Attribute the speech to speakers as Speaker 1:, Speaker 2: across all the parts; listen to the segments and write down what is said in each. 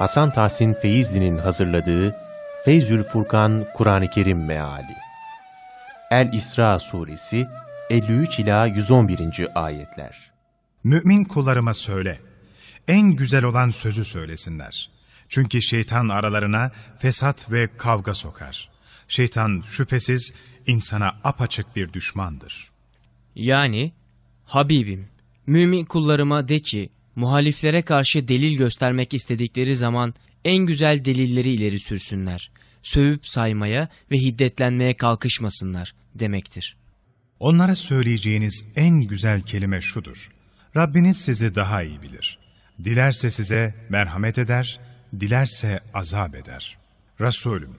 Speaker 1: Hasan Tahsin Feyzli'nin hazırladığı Feyzül Furkan Kur'an-ı Kerim Meali El-İsra Suresi 53 ila 111. ayetler.
Speaker 2: Mümin kullarıma söyle, en güzel olan sözü söylesinler. Çünkü şeytan aralarına fesat ve kavga sokar. Şeytan şüphesiz insana apaçık bir düşmandır.
Speaker 3: Yani, Habibim, mümin kullarıma de ki, muhaliflere karşı delil göstermek istedikleri zaman en güzel delilleri ileri sürsünler. Sövüp saymaya ve hiddetlenmeye kalkışmasınlar demektir.
Speaker 2: Onlara söyleyeceğiniz en güzel kelime şudur. Rabbiniz sizi daha iyi bilir. Dilerse size merhamet eder, dilerse azap eder. Resulüm,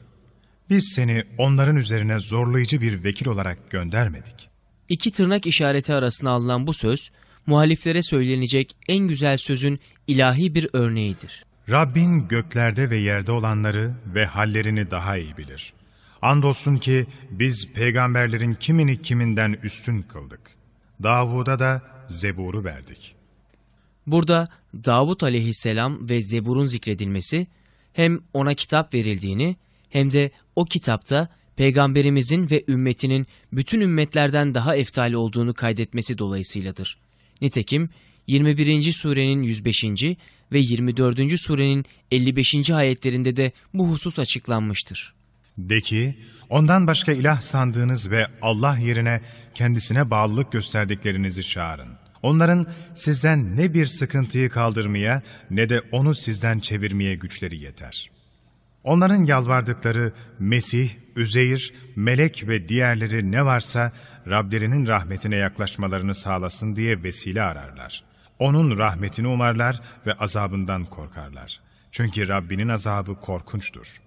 Speaker 2: biz seni onların üzerine zorlayıcı bir vekil olarak göndermedik.
Speaker 3: İki tırnak işareti arasına alınan bu söz, muhaliflere söylenecek en güzel sözün ilahi bir örneğidir.
Speaker 2: Rabbin göklerde ve yerde olanları ve hallerini daha iyi bilir. Andolsun ki biz peygamberlerin kimini kiminden üstün kıldık. Davud'a da Zebur'u verdik.
Speaker 3: Burada Davut aleyhisselam ve Zebur'un zikredilmesi hem ona kitap verildiğini hem de o kitapta peygamberimizin ve ümmetinin bütün ümmetlerden daha eftali olduğunu kaydetmesi dolayısıyladır. Nitekim 21. surenin 105. ve 24. surenin 55. ayetlerinde de bu husus açıklanmıştır.
Speaker 2: De ki, ondan başka ilah sandığınız ve Allah yerine kendisine bağlılık gösterdiklerinizi çağırın. Onların sizden ne bir sıkıntıyı kaldırmaya ne de onu sizden çevirmeye güçleri yeter. Onların yalvardıkları Mesih, Üzeyir, Melek ve diğerleri ne varsa Rablerinin rahmetine yaklaşmalarını sağlasın diye vesile ararlar. Onun rahmetini umarlar ve azabından korkarlar. Çünkü Rabbinin azabı korkunçtur.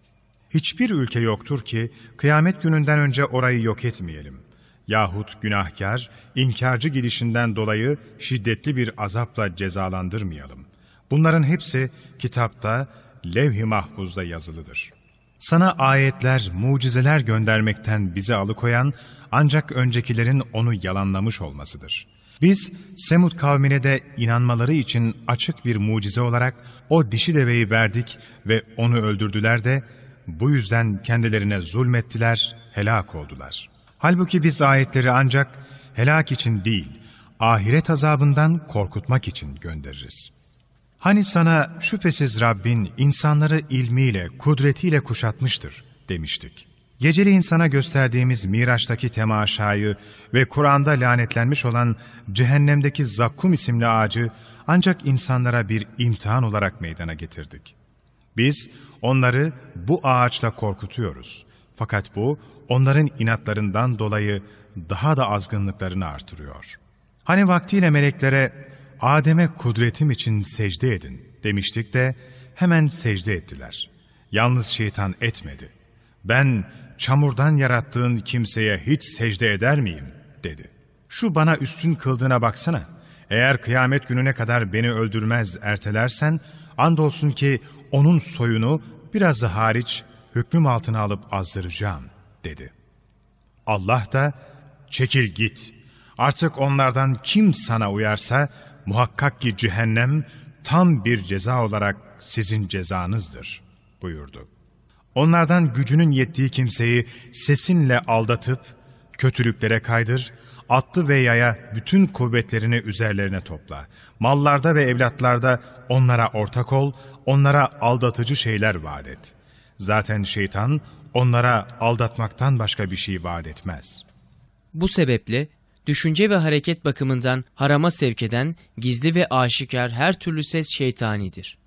Speaker 2: Hiçbir ülke yoktur ki kıyamet gününden önce orayı yok etmeyelim. Yahut günahkar, inkarcı gidişinden dolayı şiddetli bir azapla cezalandırmayalım. Bunların hepsi kitapta, levh-i mahfuzda yazılıdır. Sana ayetler, mucizeler göndermekten bizi alıkoyan ancak öncekilerin onu yalanlamış olmasıdır. Biz Semud kavmine de inanmaları için açık bir mucize olarak o dişi deveyi verdik ve onu öldürdüler de bu yüzden kendilerine zulmettiler, helak oldular. Halbuki biz ayetleri ancak helak için değil, ahiret azabından korkutmak için göndeririz. Hani sana şüphesiz Rabbin insanları ilmiyle, kudretiyle kuşatmıştır demiştik. Geceli insana gösterdiğimiz Miraç'taki temaşayı ve Kur'an'da lanetlenmiş olan cehennemdeki Zakkum isimli ağacı ancak insanlara bir imtihan olarak meydana getirdik. Biz onları bu ağaçla korkutuyoruz. Fakat bu onların inatlarından dolayı daha da azgınlıklarını artırıyor. Hani vaktiyle meleklere Adem'e kudretim için secde edin demiştik de hemen secde ettiler. Yalnız şeytan etmedi. Ben çamurdan yarattığın kimseye hiç secde eder miyim? dedi. Şu bana üstün kıldığına baksana. Eğer kıyamet gününe kadar beni öldürmez ertelersen, andolsun ki onun soyunu biraz da hariç hükmüm altına alıp azdıracağım, dedi. Allah da, çekil git. Artık onlardan kim sana uyarsa, muhakkak ki cehennem tam bir ceza olarak sizin cezanızdır, buyurdu. Onlardan gücünün yettiği kimseyi sesinle aldatıp, kötülüklere kaydır, attı ve yaya bütün kuvvetlerini üzerlerine topla. Mallarda ve evlatlarda onlara ortak ol, onlara aldatıcı şeyler vaat et. Zaten şeytan onlara aldatmaktan başka bir şey vaat etmez.
Speaker 3: Bu sebeple düşünce ve hareket bakımından harama sevk eden gizli ve aşikar her türlü ses şeytanidir.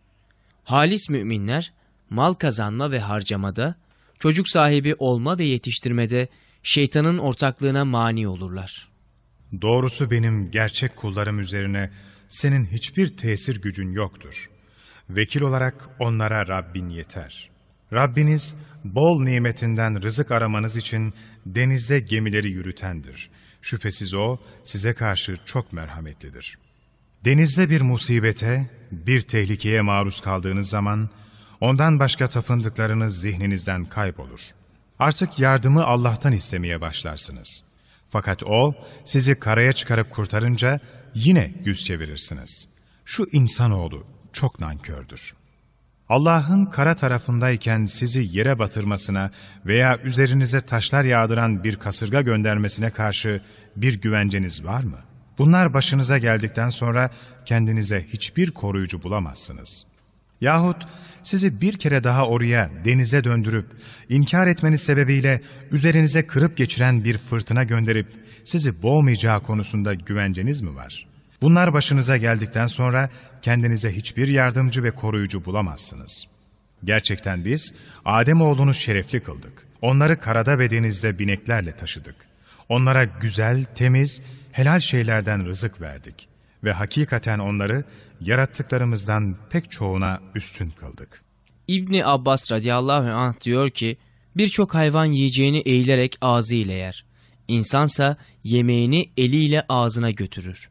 Speaker 3: Halis müminler mal kazanma ve harcamada, çocuk sahibi olma ve yetiştirmede şeytanın ortaklığına mani olurlar.
Speaker 2: Doğrusu benim gerçek kullarım üzerine senin hiçbir tesir gücün yoktur. Vekil olarak onlara Rabbin yeter. Rabbiniz bol nimetinden rızık aramanız için denizde gemileri yürütendir. Şüphesiz O size karşı çok merhametlidir. Denizde bir musibete, bir tehlikeye maruz kaldığınız zaman, ondan başka tapındıklarınız zihninizden kaybolur. Artık yardımı Allah'tan istemeye başlarsınız. Fakat O sizi karaya çıkarıp kurtarınca yine yüz çevirirsiniz. Şu insanoğlu çok nankördür. Allah'ın kara tarafındayken sizi yere batırmasına veya üzerinize taşlar yağdıran bir kasırga göndermesine karşı bir güvenceniz var mı? Bunlar başınıza geldikten sonra kendinize hiçbir koruyucu bulamazsınız. Yahut sizi bir kere daha oraya denize döndürüp, inkar etmeniz sebebiyle üzerinize kırıp geçiren bir fırtına gönderip sizi boğmayacağı konusunda güvenceniz mi var? Bunlar başınıza geldikten sonra kendinize hiçbir yardımcı ve koruyucu bulamazsınız. Gerçekten biz Ademoğlunu şerefli kıldık. Onları karada ve denizde bineklerle taşıdık. Onlara güzel, temiz, helal şeylerden rızık verdik. Ve hakikaten onları yarattıklarımızdan pek çoğuna üstün kıldık.
Speaker 3: İbni Abbas radıyallahu anh diyor ki, birçok hayvan yiyeceğini eğilerek ağzıyla yer. İnsansa yemeğini eliyle ağzına götürür.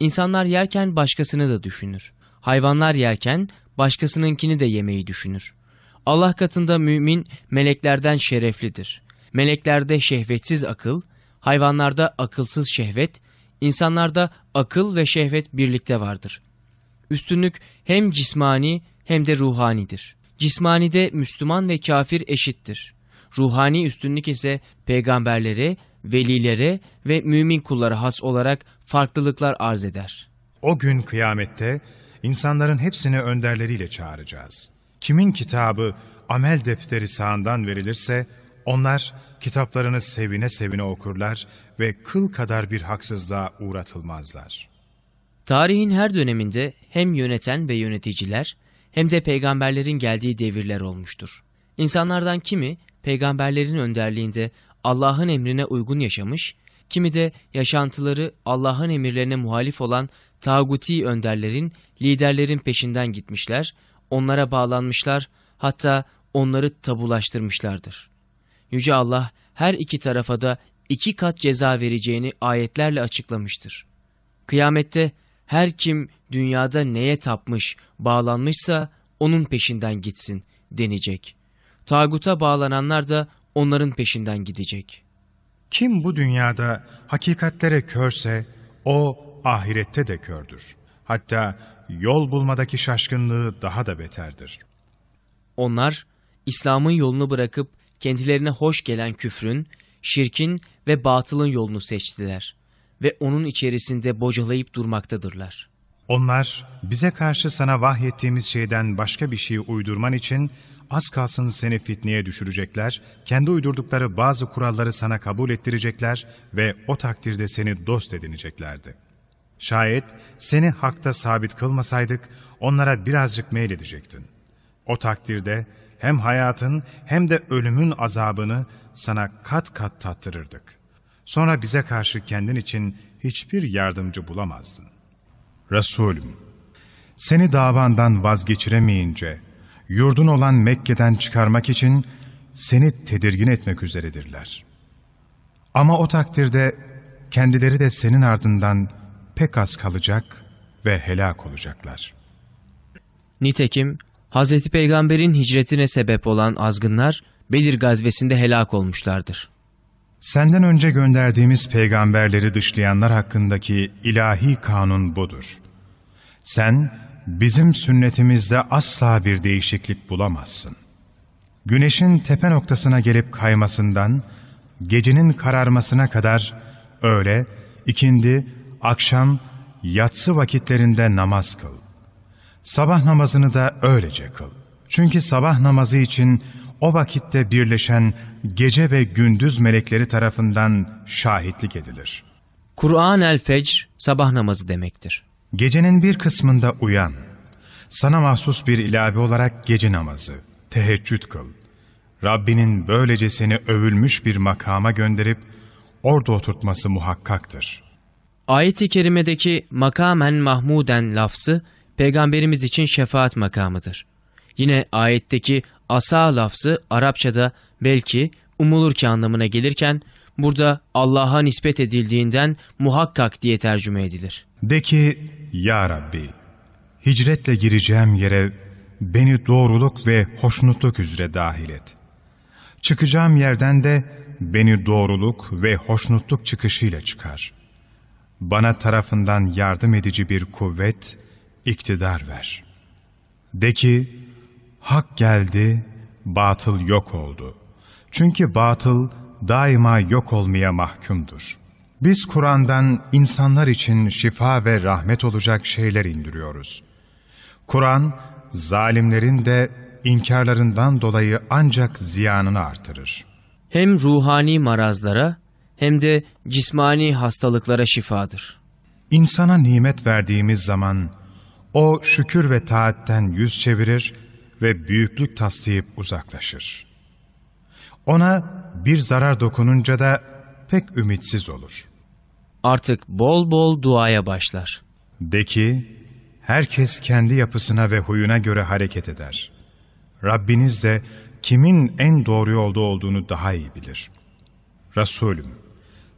Speaker 3: İnsanlar yerken başkasını da düşünür. Hayvanlar yerken başkasınınkini de yemeyi düşünür. Allah katında mümin meleklerden şereflidir. Meleklerde şehvetsiz akıl, hayvanlarda akılsız şehvet, insanlarda akıl ve şehvet birlikte vardır. Üstünlük hem cismani hem de ruhanidir. Cismanide Müslüman ve kafir eşittir. Ruhani üstünlük ise peygamberlere, velilere ve mümin kullara has olarak farklılıklar arz eder.
Speaker 2: O gün kıyamette insanların hepsini önderleriyle çağıracağız. Kimin kitabı, amel defteri sağından verilirse, onlar kitaplarını sevine sevine okurlar ve kıl kadar bir haksızlığa uğratılmazlar.
Speaker 3: Tarihin her döneminde hem yöneten ve yöneticiler hem de peygamberlerin geldiği devirler olmuştur. İnsanlardan kimi peygamberlerin önderliğinde Allah'ın emrine uygun yaşamış, kimi de yaşantıları Allah'ın emirlerine muhalif olan tağuti önderlerin, liderlerin peşinden gitmişler, onlara bağlanmışlar, hatta onları tabulaştırmışlardır. Yüce Allah her iki tarafa da iki kat ceza vereceğini ayetlerle açıklamıştır. Kıyamette her kim dünyada neye tapmış, bağlanmışsa onun peşinden gitsin denecek. Tağuta bağlananlar da onların peşinden gidecek.
Speaker 2: Kim bu dünyada hakikatlere körse, o ahirette de kördür. Hatta yol bulmadaki şaşkınlığı daha da beterdir.
Speaker 3: Onlar İslam'ın yolunu bırakıp kendilerine hoş gelen küfrün, şirkin ve batılın yolunu seçtiler ve onun içerisinde bocalayıp durmaktadırlar.
Speaker 2: Onlar bize karşı sana vahyettiğimiz şeyden başka bir şey uydurman için az kalsın seni fitneye düşürecekler, kendi uydurdukları bazı kuralları sana kabul ettirecekler ve o takdirde seni dost edineceklerdi. Şayet seni hakta sabit kılmasaydık onlara birazcık meyledecektin. O takdirde hem hayatın hem de ölümün azabını sana kat kat tattırırdık. Sonra bize karşı kendin için hiçbir yardımcı bulamazdın. Resulüm, seni davandan vazgeçiremeyince, yurdun olan Mekke'den çıkarmak için seni tedirgin etmek üzeredirler. Ama o takdirde kendileri de senin ardından pek az kalacak ve helak olacaklar.
Speaker 3: Nitekim Hz. Peygamber'in hicretine sebep olan azgınlar Bedir gazvesinde helak olmuşlardır.
Speaker 2: Senden önce gönderdiğimiz peygamberleri dışlayanlar hakkındaki ilahi kanun budur. Sen bizim sünnetimizde asla bir değişiklik bulamazsın. Güneşin tepe noktasına gelip kaymasından, gecenin kararmasına kadar öğle, ikindi, akşam, yatsı vakitlerinde namaz kıl. Sabah namazını da öylece kıl. Çünkü sabah namazı için o vakitte birleşen gece ve gündüz melekleri tarafından şahitlik edilir.
Speaker 3: Kur'an el Fecr sabah namazı demektir.
Speaker 2: Gecenin bir kısmında uyan. Sana mahsus bir ilave olarak gece namazı, teheccüd kıl. Rabbinin böylece seni övülmüş bir makama gönderip orada oturtması muhakkaktır.
Speaker 3: Ayet-i kerimedeki makamen mahmuden lafzı peygamberimiz için şefaat makamıdır. Yine ayetteki asa lafzı Arapçada belki umulur ki anlamına gelirken burada Allah'a nispet edildiğinden muhakkak diye tercüme edilir.
Speaker 2: De ki, Ya Rabbi, hicretle gireceğim yere beni doğruluk ve hoşnutluk üzere dahil et. Çıkacağım yerden de beni doğruluk ve hoşnutluk çıkışıyla çıkar. Bana tarafından yardım edici bir kuvvet, iktidar ver. De ki, Hak geldi, batıl yok oldu. Çünkü batıl daima yok olmaya mahkumdur. Biz Kur'an'dan insanlar için şifa ve rahmet olacak şeyler indiriyoruz. Kur'an, zalimlerin de inkarlarından dolayı ancak ziyanını artırır.
Speaker 3: Hem ruhani marazlara hem de cismani hastalıklara şifadır.
Speaker 2: İnsana nimet verdiğimiz zaman o şükür ve taatten yüz çevirir ve büyüklük taslayıp uzaklaşır. Ona bir zarar dokununca da pek ümitsiz olur.
Speaker 3: Artık bol bol duaya başlar.
Speaker 2: De ki, herkes kendi yapısına ve huyuna göre hareket eder. Rabbiniz de kimin en doğru yolda olduğunu daha iyi bilir. Resulüm,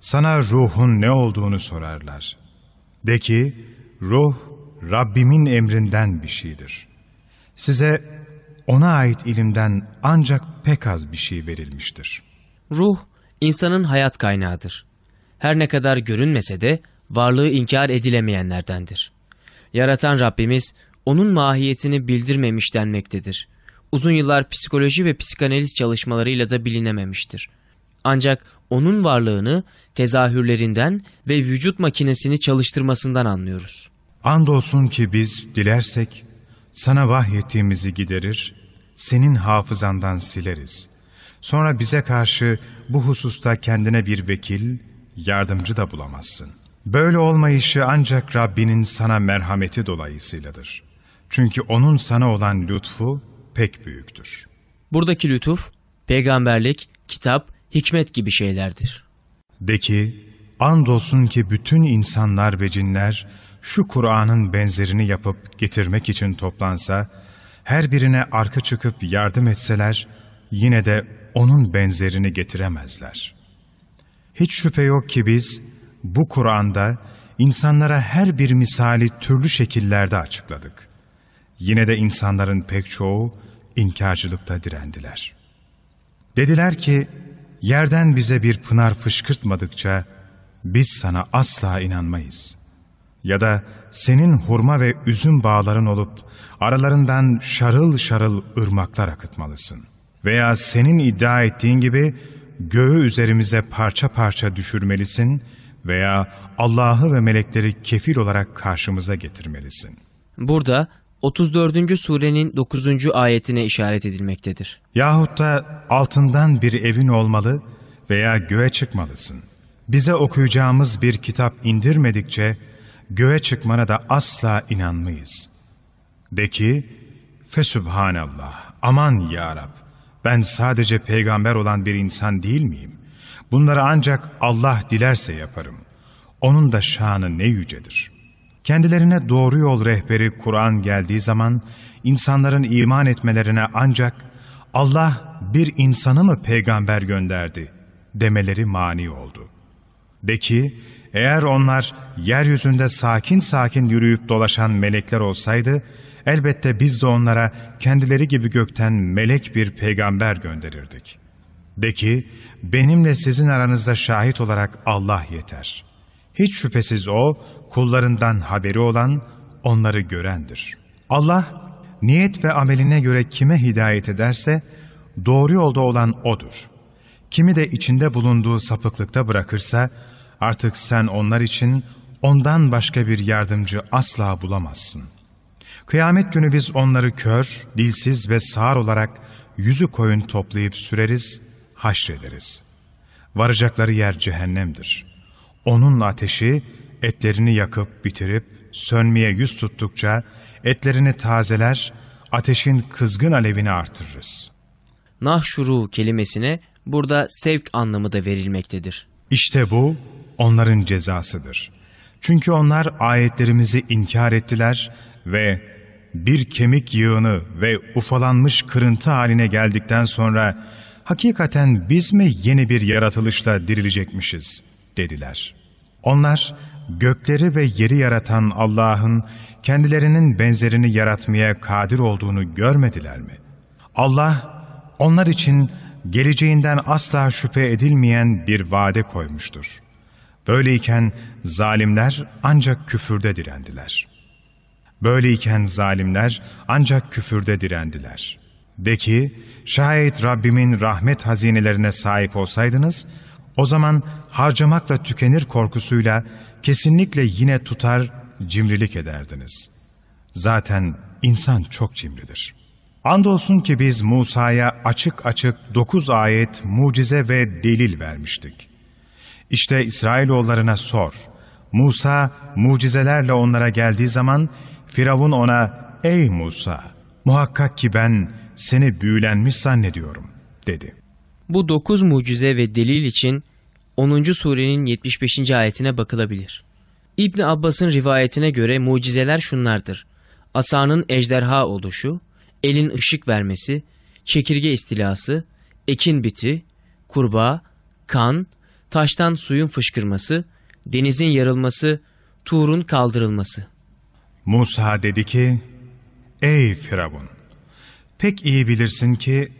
Speaker 2: sana ruhun ne olduğunu sorarlar. De ki, ruh Rabbimin emrinden bir şeydir. Size ona ait ilimden ancak pek az bir şey verilmiştir.
Speaker 3: Ruh, insanın hayat kaynağıdır. Her ne kadar görünmese de varlığı inkar edilemeyenlerdendir. Yaratan Rabbimiz onun mahiyetini bildirmemiş denmektedir. Uzun yıllar psikoloji ve psikanaliz çalışmalarıyla da bilinememiştir. Ancak onun varlığını tezahürlerinden ve vücut makinesini çalıştırmasından anlıyoruz.
Speaker 2: Andolsun ki biz dilersek sana vahyettiğimizi giderir, senin hafızandan sileriz. Sonra bize karşı bu hususta kendine bir vekil, yardımcı da bulamazsın. Böyle olmayışı ancak Rabbinin sana merhameti dolayısıyladır. Çünkü O'nun sana olan lütfu pek büyüktür.
Speaker 3: Buradaki lütuf, peygamberlik, kitap, hikmet gibi şeylerdir.
Speaker 2: De ki, andolsun ki bütün insanlar ve cinler şu Kur'an'ın benzerini yapıp getirmek için toplansa, her birine arka çıkıp yardım etseler, yine de onun benzerini getiremezler. Hiç şüphe yok ki biz, bu Kur'an'da insanlara her bir misali türlü şekillerde açıkladık. Yine de insanların pek çoğu inkarcılıkta direndiler. Dediler ki, yerden bize bir pınar fışkırtmadıkça biz sana asla inanmayız. Ya da senin hurma ve üzüm bağların olup aralarından şarıl şarıl ırmaklar akıtmalısın. Veya senin iddia ettiğin gibi göğü üzerimize parça parça düşürmelisin veya Allah'ı ve melekleri kefil olarak karşımıza getirmelisin.
Speaker 3: Burada 34. surenin 9. ayetine işaret edilmektedir.
Speaker 2: Yahut da altından bir evin olmalı veya göğe çıkmalısın. Bize okuyacağımız bir kitap indirmedikçe göğe çıkmana da asla inanmayız. De ki, Fesübhanallah, aman ya Rab, ben sadece peygamber olan bir insan değil miyim? Bunları ancak Allah dilerse yaparım. Onun da şanı ne yücedir. Kendilerine doğru yol rehberi Kur'an geldiği zaman, insanların iman etmelerine ancak Allah bir insanı mı peygamber gönderdi demeleri mani oldu. De ki, eğer onlar yeryüzünde sakin sakin yürüyüp dolaşan melekler olsaydı, elbette biz de onlara kendileri gibi gökten melek bir peygamber gönderirdik. De ki, benimle sizin aranızda şahit olarak Allah yeter. Hiç şüphesiz O, kullarından haberi olan, onları görendir. Allah, niyet ve ameline göre kime hidayet ederse, doğru yolda olan O'dur. Kimi de içinde bulunduğu sapıklıkta bırakırsa, artık sen onlar için ondan başka bir yardımcı asla bulamazsın. Kıyamet günü biz onları kör, dilsiz ve sağır olarak yüzü koyun toplayıp süreriz, haşrederiz. Varacakları yer cehennemdir. Onun ateşi etlerini yakıp bitirip sönmeye yüz tuttukça etlerini tazeler, ateşin kızgın alevini artırırız.
Speaker 3: Nahşuru kelimesine burada sevk anlamı da verilmektedir.
Speaker 2: İşte bu onların cezasıdır. Çünkü onlar ayetlerimizi inkar ettiler ve bir kemik yığını ve ufalanmış kırıntı haline geldikten sonra hakikaten biz mi yeni bir yaratılışla dirilecekmişiz dediler. Onlar gökleri ve yeri yaratan Allah'ın kendilerinin benzerini yaratmaya kadir olduğunu görmediler mi? Allah onlar için geleceğinden asla şüphe edilmeyen bir vade koymuştur. Böyleyken zalimler ancak küfürde direndiler. Böyleyken zalimler ancak küfürde direndiler. De ki, şayet Rabbimin rahmet hazinelerine sahip olsaydınız, o zaman harcamakla tükenir korkusuyla kesinlikle yine tutar, cimrilik ederdiniz. Zaten insan çok cimridir. Andolsun ki biz Musa'ya açık açık dokuz ayet, mucize ve delil vermiştik. İşte İsrailoğullarına sor. Musa mucizelerle onlara geldiği zaman Firavun ona ''Ey Musa, muhakkak ki ben seni büyülenmiş zannediyorum.'' dedi.
Speaker 3: Bu dokuz mucize ve delil için 10. surenin 75. ayetine bakılabilir. İbn Abbas'ın rivayetine göre mucizeler şunlardır. Asanın ejderha oluşu, elin ışık vermesi, çekirge istilası, ekin biti, kurbağa, kan, taştan suyun fışkırması, denizin yarılması, Tur'un kaldırılması.
Speaker 2: Musa dedi ki, Ey Firavun! Pek iyi bilirsin ki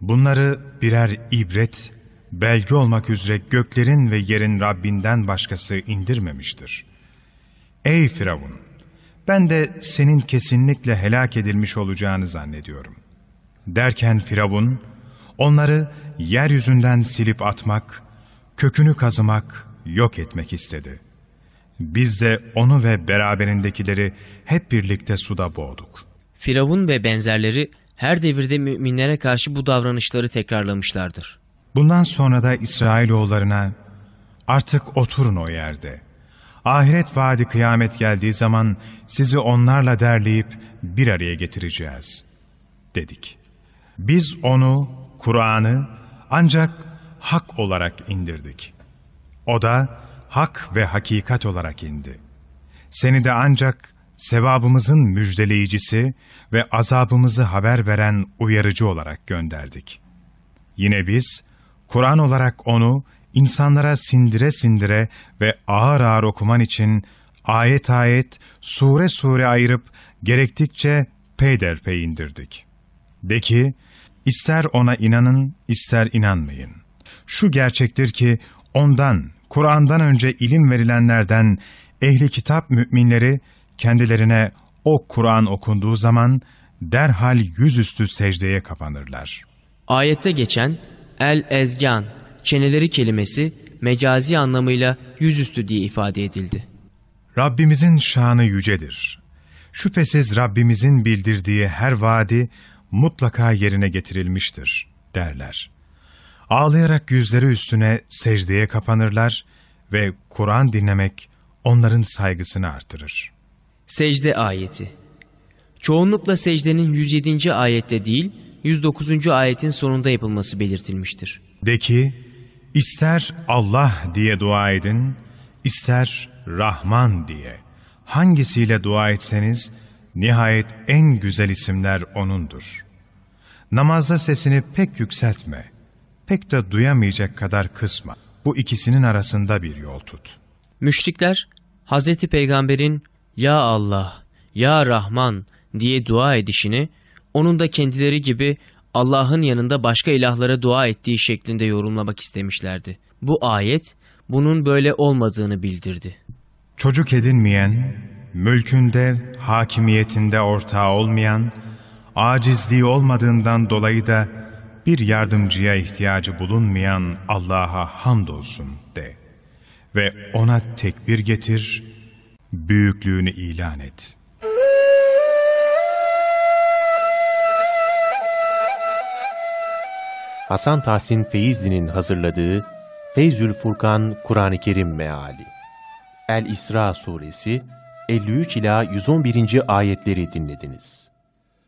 Speaker 2: bunları birer ibret, belge olmak üzere göklerin ve yerin Rabbinden başkası indirmemiştir. Ey Firavun! Ben de senin kesinlikle helak edilmiş olacağını zannediyorum. Derken Firavun, onları yeryüzünden silip atmak, kökünü kazımak, yok etmek istedi. Biz de onu ve beraberindekileri hep birlikte suda boğduk.
Speaker 3: Firavun ve benzerleri her devirde müminlere karşı bu davranışları tekrarlamışlardır.
Speaker 2: Bundan sonra da İsrailoğullarına artık oturun o yerde. Ahiret vaadi kıyamet geldiği zaman sizi onlarla derleyip bir araya getireceğiz dedik. Biz onu, Kur'an'ı ancak hak olarak indirdik. O da hak ve hakikat olarak indi. Seni de ancak sevabımızın müjdeleyicisi ve azabımızı haber veren uyarıcı olarak gönderdik. Yine biz, Kur'an olarak onu insanlara sindire sindire ve ağır ağır okuman için ayet ayet, sure sure ayırıp gerektikçe peyderpey indirdik. De ki, ister ona inanın, ister inanmayın. Şu gerçektir ki ondan, Kur'an'dan önce ilim verilenlerden ehli kitap müminleri kendilerine o Kur'an okunduğu zaman derhal yüzüstü secdeye kapanırlar.
Speaker 3: Ayette geçen el-ezgan, çeneleri kelimesi mecazi anlamıyla yüzüstü diye ifade edildi.
Speaker 2: Rabbimizin şanı yücedir. Şüphesiz Rabbimizin bildirdiği her vaadi mutlaka yerine getirilmiştir derler. Ağlayarak yüzleri üstüne secdeye kapanırlar ve Kur'an dinlemek onların saygısını artırır.
Speaker 3: Secde ayeti Çoğunlukla secdenin 107. ayette değil, 109. ayetin sonunda yapılması belirtilmiştir.
Speaker 2: De ki, ister Allah diye dua edin, ister Rahman diye. Hangisiyle dua etseniz, nihayet en güzel isimler O'nundur. Namazda sesini pek yükseltme, pek de duyamayacak kadar kısma. Bu ikisinin arasında bir yol tut.
Speaker 3: Müşrikler, Hazreti Peygamber'in ''Ya Allah, Ya Rahman'' diye dua edişini, onun da kendileri gibi Allah'ın yanında başka ilahlara dua ettiği şeklinde yorumlamak istemişlerdi. Bu ayet, bunun böyle olmadığını bildirdi.
Speaker 2: Çocuk edinmeyen, mülkünde, hakimiyetinde ortağı olmayan, acizliği olmadığından dolayı da bir yardımcıya ihtiyacı bulunmayan Allah'a hamdolsun de. Ve ona tekbir getir, büyüklüğünü ilan et.
Speaker 1: Hasan Tahsin Feyzli'nin hazırladığı Feyzül Furkan Kur'an-ı Kerim Meali El-İsra Suresi 53 ila 111. ayetleri dinlediniz.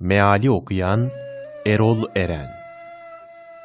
Speaker 1: Meali okuyan Erol Eren